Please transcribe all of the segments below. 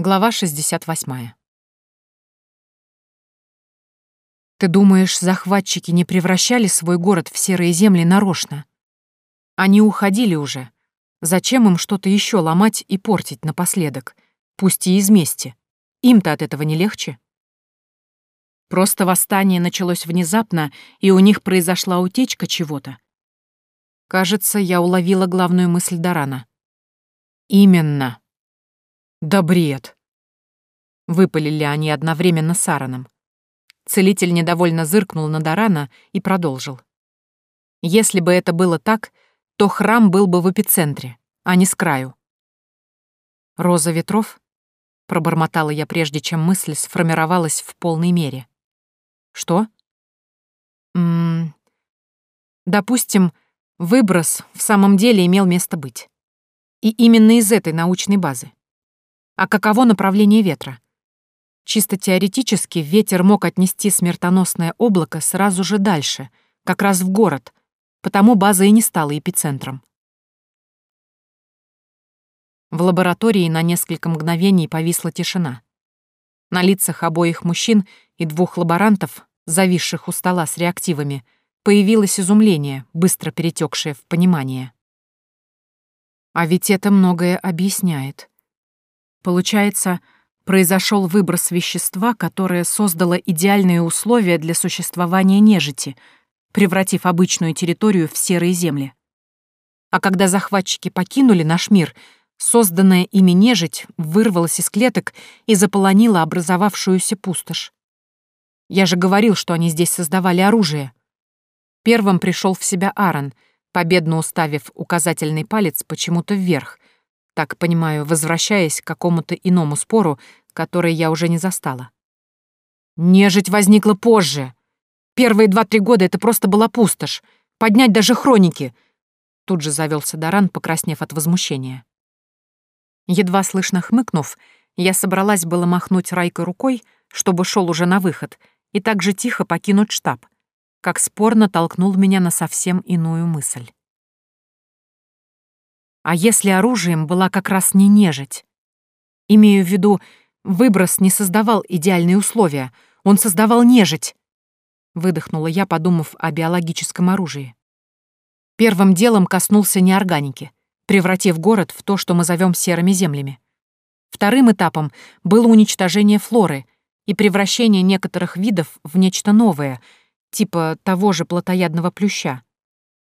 Глава 68. Ты думаешь, захватчики не превращали свой город в серые земли нарочно? Они уходили уже. Зачем им что-то еще ломать и портить напоследок? Пусть и из мести. Им-то от этого не легче. Просто восстание началось внезапно, и у них произошла утечка чего-то. Кажется, я уловила главную мысль Дарана. Именно. Да бред. Выпалили они одновременно с Аароном. Целитель недовольно зыркнул на Дарана и продолжил. Если бы это было так, то храм был бы в эпицентре, а не с краю. «Роза ветров?» — пробормотала я, прежде чем мысль сформировалась в полной мере. «Что?» «М -м допустим, выброс в самом деле имел место быть. И именно из этой научной базы. А каково направление ветра? Чисто теоретически ветер мог отнести смертоносное облако сразу же дальше, как раз в город, потому база и не стала эпицентром. В лаборатории на несколько мгновений повисла тишина. На лицах обоих мужчин и двух лаборантов, зависших у стола с реактивами, появилось изумление, быстро перетекшее в понимание. А ведь это многое объясняет. Получается, произошел выброс вещества, которое создало идеальные условия для существования нежити, превратив обычную территорию в серые земли. А когда захватчики покинули наш мир, созданная ими нежить вырвалась из клеток и заполонила образовавшуюся пустошь. Я же говорил, что они здесь создавали оружие. Первым пришел в себя Аарон, победно уставив указательный палец почему-то вверх, так понимаю, возвращаясь к какому-то иному спору, который я уже не застала. Нежить возникла позже. Первые два-три года это просто была пустошь. Поднять даже хроники. Тут же завелся Даран, покраснев от возмущения. Едва слышно хмыкнув, я собралась было махнуть Райкой рукой, чтобы шел уже на выход, и так же тихо покинуть штаб, как спорно толкнул меня на совсем иную мысль. А если оружием была как раз не нежить? Имею в виду, выброс не создавал идеальные условия, он создавал нежить. Выдохнула я, подумав о биологическом оружии. Первым делом коснулся неорганики, превратив город в то, что мы зовем серыми землями. Вторым этапом было уничтожение флоры и превращение некоторых видов в нечто новое, типа того же плотоядного плюща.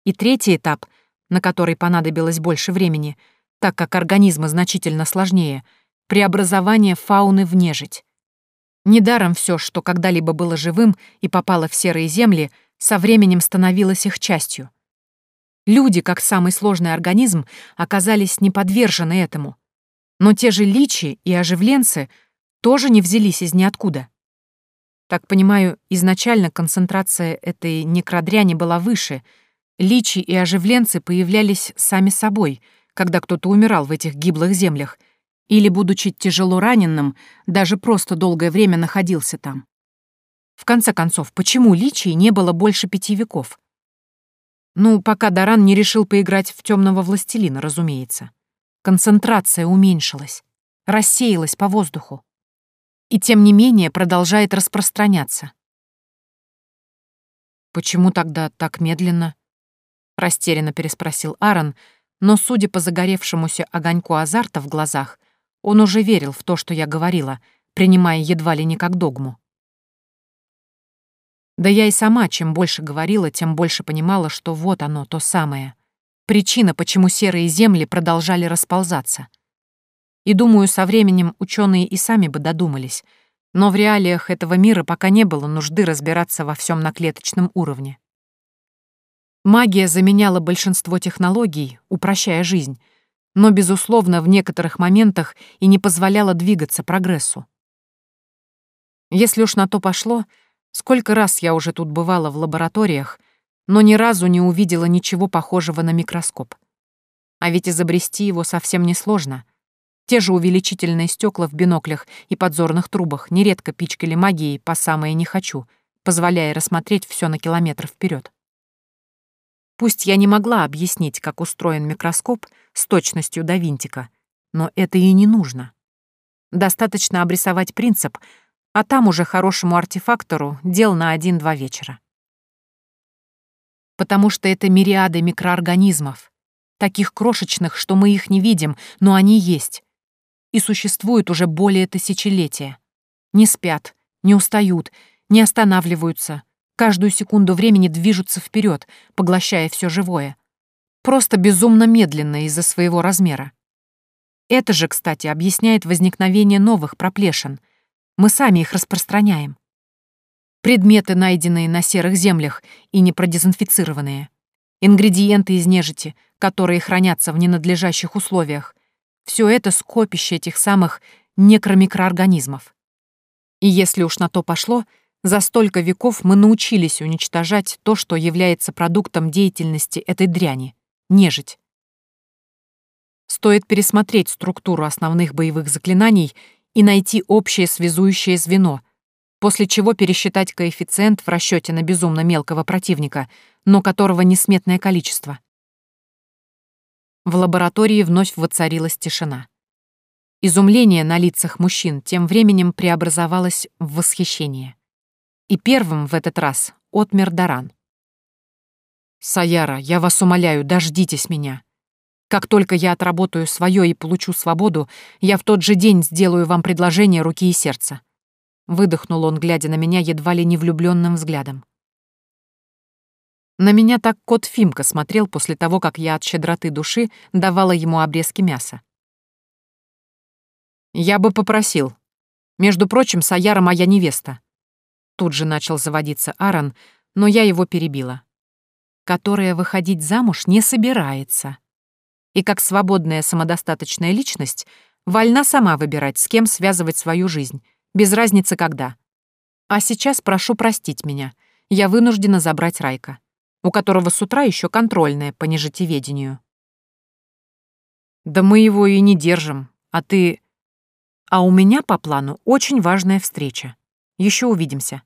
И третий этап — на который понадобилось больше времени, так как организмы значительно сложнее, преобразование фауны в нежить. Недаром все, что когда-либо было живым и попало в серые земли, со временем становилось их частью. Люди, как самый сложный организм, оказались не подвержены этому. Но те же личи и оживленцы тоже не взялись из ниоткуда. Так понимаю, изначально концентрация этой некродряни была выше — Личи и оживленцы появлялись сами собой, когда кто-то умирал в этих гиблых землях, или, будучи тяжело раненым, даже просто долгое время находился там. В конце концов, почему личий не было больше пяти веков? Ну, пока Даран не решил поиграть в темного властелина, разумеется. Концентрация уменьшилась, рассеялась по воздуху. И тем не менее продолжает распространяться. Почему тогда так медленно? — растерянно переспросил Аарон, но, судя по загоревшемуся огоньку азарта в глазах, он уже верил в то, что я говорила, принимая едва ли не как догму. Да я и сама, чем больше говорила, тем больше понимала, что вот оно, то самое. Причина, почему серые земли продолжали расползаться. И думаю, со временем ученые и сами бы додумались, но в реалиях этого мира пока не было нужды разбираться во всем на клеточном уровне. Магия заменяла большинство технологий, упрощая жизнь, но, безусловно, в некоторых моментах и не позволяла двигаться прогрессу. Если уж на то пошло, сколько раз я уже тут бывала в лабораториях, но ни разу не увидела ничего похожего на микроскоп. А ведь изобрести его совсем несложно. Те же увеличительные стекла в биноклях и подзорных трубах нередко пичкали магией по самое «не хочу», позволяя рассмотреть все на километр вперед. Пусть я не могла объяснить, как устроен микроскоп с точностью до винтика, но это и не нужно. Достаточно обрисовать принцип, а там уже хорошему артефактору дел на один-два вечера. Потому что это мириады микроорганизмов, таких крошечных, что мы их не видим, но они есть. И существуют уже более тысячелетия. Не спят, не устают, не останавливаются, каждую секунду времени движутся вперед, поглощая все живое. Просто безумно медленно из-за своего размера. Это же, кстати, объясняет возникновение новых проплешин. Мы сами их распространяем. Предметы, найденные на серых землях и не продезинфицированные. Ингредиенты из нежити, которые хранятся в ненадлежащих условиях. Все это скопище этих самых некромикроорганизмов. И если уж на то пошло, за столько веков мы научились уничтожать то, что является продуктом деятельности этой дряни — нежить. Стоит пересмотреть структуру основных боевых заклинаний и найти общее связующее звено, после чего пересчитать коэффициент в расчете на безумно мелкого противника, но которого несметное количество. В лаборатории вновь воцарилась тишина. Изумление на лицах мужчин тем временем преобразовалось в восхищение. И первым в этот раз отмер Даран. «Саяра, я вас умоляю, дождитесь меня. Как только я отработаю свое и получу свободу, я в тот же день сделаю вам предложение руки и сердца». Выдохнул он, глядя на меня едва ли не влюбленным взглядом. На меня так кот Фимка смотрел после того, как я от щедроты души давала ему обрезки мяса. «Я бы попросил. Между прочим, Саяра моя невеста». Тут же начал заводиться Аарон, но я его перебила. «Которая выходить замуж не собирается. И как свободная самодостаточная личность вольна сама выбирать, с кем связывать свою жизнь, без разницы когда. А сейчас прошу простить меня. Я вынуждена забрать Райка, у которого с утра еще контрольная по нежитеведению». «Да мы его и не держим, а ты...» А у меня по плану очень важная встреча. Еще увидимся.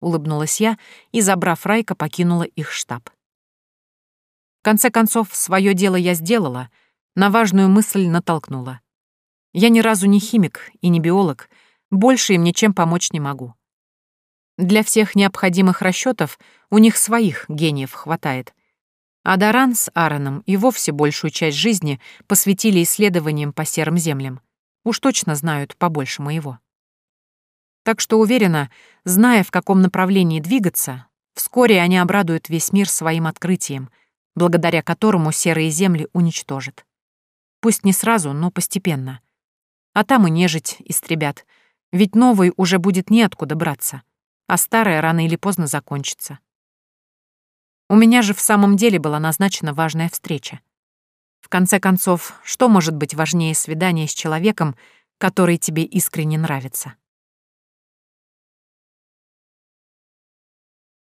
Улыбнулась я и, забрав Райка, покинула их штаб. В конце концов, свое дело я сделала, на важную мысль натолкнула. Я ни разу не химик и не биолог, больше им ничем помочь не могу. Для всех необходимых расчетов у них своих гениев хватает. А Даран с Аароном и вовсе большую часть жизни посвятили исследованиям по серым землям. Уж точно знают побольше моего. Так что уверена, зная, в каком направлении двигаться, вскоре они обрадуют весь мир своим открытием, благодаря которому серые земли уничтожат. Пусть не сразу, но постепенно. А там и нежить истребят, ведь новый уже будет неоткуда браться, а старая рано или поздно закончится. У меня же в самом деле была назначена важная встреча — в конце концов, что может быть важнее свидания с человеком, который тебе искренне нравится?